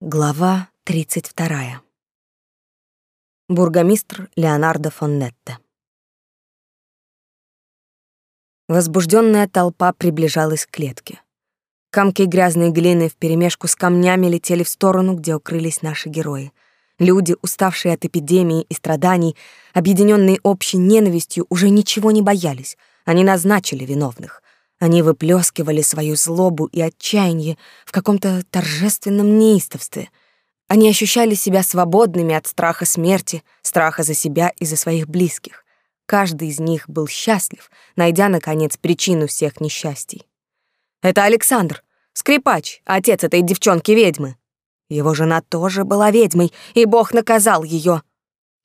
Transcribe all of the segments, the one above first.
Глава 32. Бургомистр Леонардо фон Нетте. Возбужденная толпа приближалась к клетке. Камки грязной глины вперемешку с камнями летели в сторону, где укрылись наши герои. Люди, уставшие от эпидемии и страданий, объединенные общей ненавистью, уже ничего не боялись. Они назначили виновных. Они выплескивали свою злобу и отчаяние в каком-то торжественном неистовстве. Они ощущали себя свободными от страха смерти, страха за себя и за своих близких. Каждый из них был счастлив, найдя, наконец, причину всех несчастий. «Это Александр, скрипач, отец этой девчонки-ведьмы. Его жена тоже была ведьмой, и Бог наказал ее.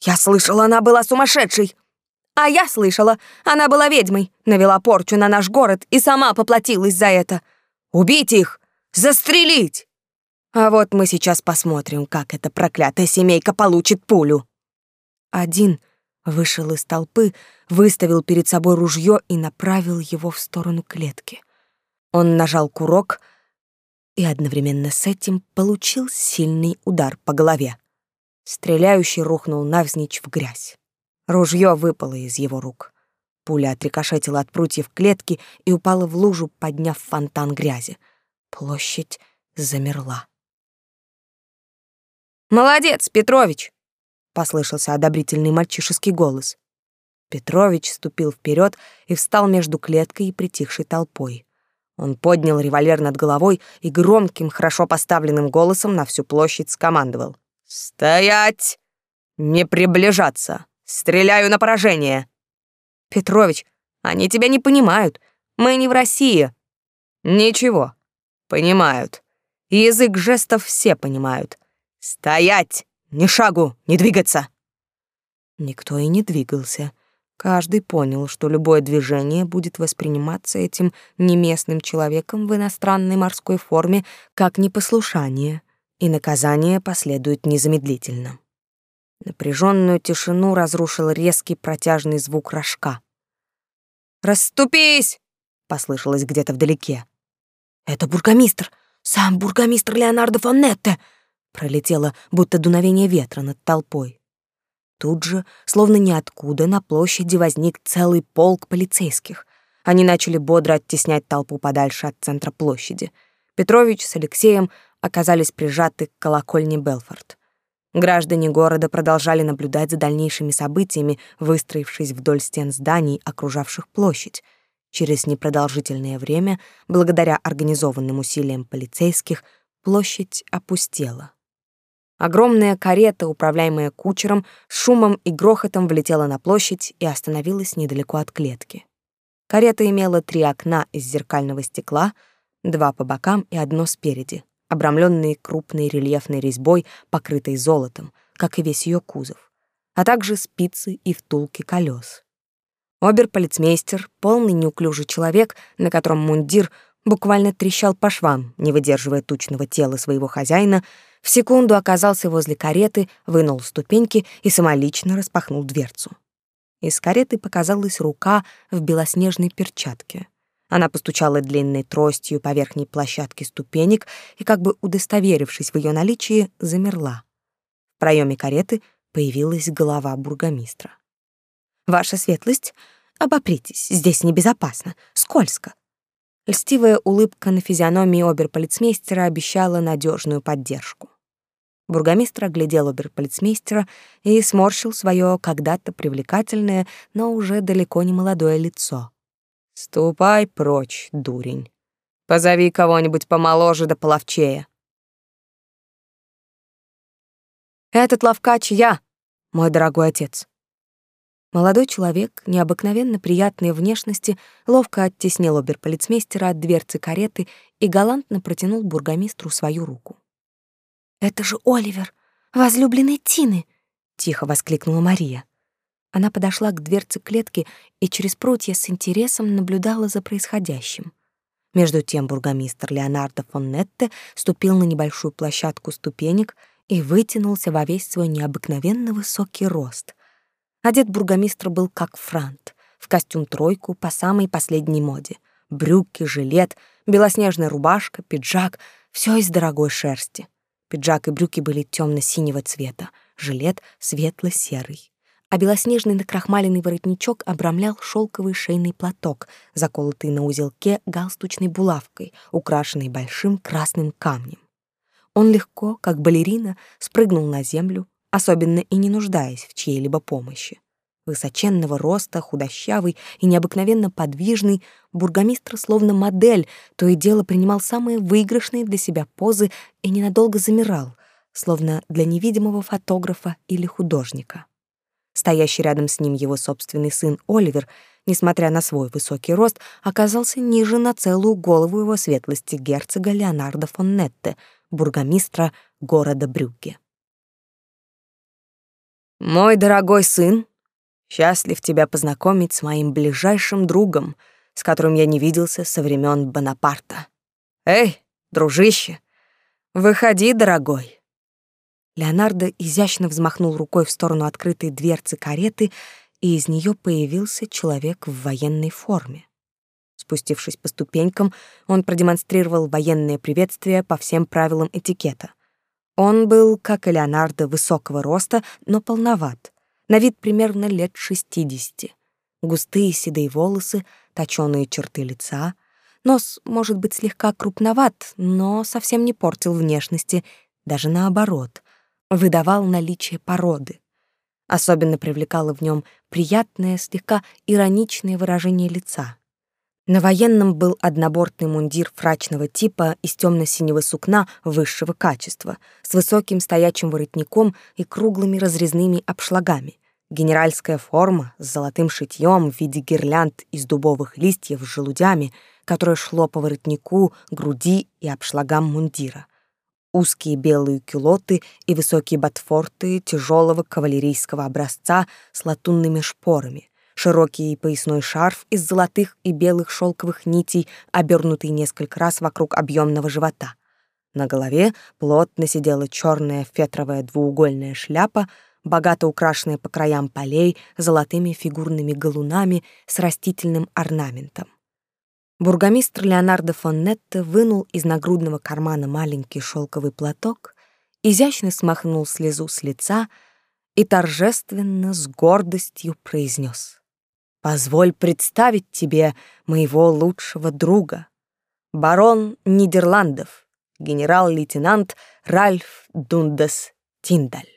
Я слышала, она была сумасшедшей. А я слышала, она была ведьмой, навела порчу на наш город и сама поплатилась за это. Убить их! Застрелить! А вот мы сейчас посмотрим, как эта проклятая семейка получит пулю. Один вышел из толпы, выставил перед собой ружье и направил его в сторону клетки. Он нажал курок и одновременно с этим получил сильный удар по голове. Стреляющий рухнул навзничь в грязь. Ружье выпало из его рук. Пуля отрикошетила от прутьев клетки и упала в лужу, подняв фонтан грязи. Площадь замерла. «Молодец, Петрович!» — послышался одобрительный мальчишеский голос. Петрович ступил вперед и встал между клеткой и притихшей толпой. Он поднял револьвер над головой и громким, хорошо поставленным голосом на всю площадь скомандовал. «Стоять! Не приближаться!» Стреляю на поражение. Петрович, они тебя не понимают. Мы не в России. Ничего. Понимают. Язык жестов все понимают. Стоять! Ни шагу, не двигаться. Никто и не двигался. Каждый понял, что любое движение будет восприниматься этим неместным человеком в иностранной морской форме как непослушание, и наказание последует незамедлительно. Напряженную тишину разрушил резкий протяжный звук рожка. «Расступись!» — послышалось где-то вдалеке. «Это бургомистр! Сам бургомистр Леонардо Фоннетте!» Пролетело, будто дуновение ветра над толпой. Тут же, словно ниоткуда, на площади возник целый полк полицейских. Они начали бодро оттеснять толпу подальше от центра площади. Петрович с Алексеем оказались прижаты к колокольне Белфорд. Граждане города продолжали наблюдать за дальнейшими событиями, выстроившись вдоль стен зданий, окружавших площадь. Через непродолжительное время, благодаря организованным усилиям полицейских, площадь опустела. Огромная карета, управляемая кучером, с шумом и грохотом влетела на площадь и остановилась недалеко от клетки. Карета имела три окна из зеркального стекла, два по бокам и одно спереди обрамленные крупной рельефной резьбой, покрытой золотом, как и весь ее кузов, а также спицы и втулки колес. Оберполицмейстер, полный неуклюжий человек, на котором мундир буквально трещал по швам, не выдерживая тучного тела своего хозяина, в секунду оказался возле кареты, вынул ступеньки и самолично распахнул дверцу. Из кареты показалась рука в белоснежной перчатке. Она постучала длинной тростью по верхней площадке ступенек и, как бы удостоверившись в ее наличии, замерла. В проеме кареты появилась голова бургомистра. «Ваша светлость, обопритесь, здесь небезопасно, скользко». Льстивая улыбка на физиономии оберполицмейстера обещала надежную поддержку. Бургомистр оглядел оберполицмейстера и сморщил свое когда-то привлекательное, но уже далеко не молодое лицо. Ступай прочь, дурень. Позови кого-нибудь помоложе да половчее. Этот ловкач я, мой дорогой отец. Молодой человек, необыкновенно приятной внешности, ловко оттеснил оберполицмейстера от дверцы кареты и галантно протянул бургомистру свою руку. «Это же Оливер, возлюбленный Тины!» — тихо воскликнула Мария. Она подошла к дверце клетки и через прутья с интересом наблюдала за происходящим. Между тем бургомистр Леонардо фон Нетте ступил на небольшую площадку ступенек и вытянулся во весь свой необыкновенно высокий рост. Одет бургомистр был как франт, в костюм-тройку по самой последней моде. Брюки, жилет, белоснежная рубашка, пиджак — все из дорогой шерсти. Пиджак и брюки были темно-синего цвета, жилет светло-серый. А белоснежный накрахмаленный воротничок обрамлял шелковый шейный платок, заколотый на узелке галстучной булавкой, украшенный большим красным камнем. Он легко, как балерина, спрыгнул на землю, особенно и не нуждаясь в чьей-либо помощи. Высоченного роста, худощавый и необыкновенно подвижный, бургомистр словно модель, то и дело принимал самые выигрышные для себя позы и ненадолго замирал, словно для невидимого фотографа или художника. Стоящий рядом с ним его собственный сын Оливер, несмотря на свой высокий рост, оказался ниже на целую голову его светлости герцога Леонардо фон Нетте, бургомистра города Брюгге. «Мой дорогой сын, Счастлив тебя познакомить с моим ближайшим другом, с которым я не виделся со времен Бонапарта. Эй, дружище, выходи, дорогой. Леонардо изящно взмахнул рукой в сторону открытой дверцы кареты, и из нее появился человек в военной форме. Спустившись по ступенькам, он продемонстрировал военное приветствие по всем правилам этикета. Он был, как и Леонардо, высокого роста, но полноват на вид примерно лет шестидесяти. Густые седые волосы, точёные черты лица. Нос, может быть, слегка крупноват, но совсем не портил внешности, даже наоборот, выдавал наличие породы. Особенно привлекало в нем приятное, слегка ироничное выражение лица. На военном был однобортный мундир фрачного типа из темно-синего сукна высшего качества, с высоким стоячим воротником и круглыми разрезными обшлагами. Генеральская форма с золотым шитьем в виде гирлянд из дубовых листьев с желудями, которое шло по воротнику, груди и обшлагам мундира. Узкие белые кюлоты и высокие ботфорты тяжелого кавалерийского образца с латунными шпорами, широкий поясной шарф из золотых и белых шелковых нитей, обернутый несколько раз вокруг объемного живота. На голове плотно сидела черная фетровая двуугольная шляпа, богато украшенная по краям полей золотыми фигурными галунами с растительным орнаментом. Бургомистр Леонардо фон Нетте вынул из нагрудного кармана маленький шелковый платок, изящно смахнул слезу с лица и торжественно с гордостью произнес: Позволь представить тебе моего лучшего друга, барон Нидерландов, генерал-лейтенант Ральф Дундес Тиндаль.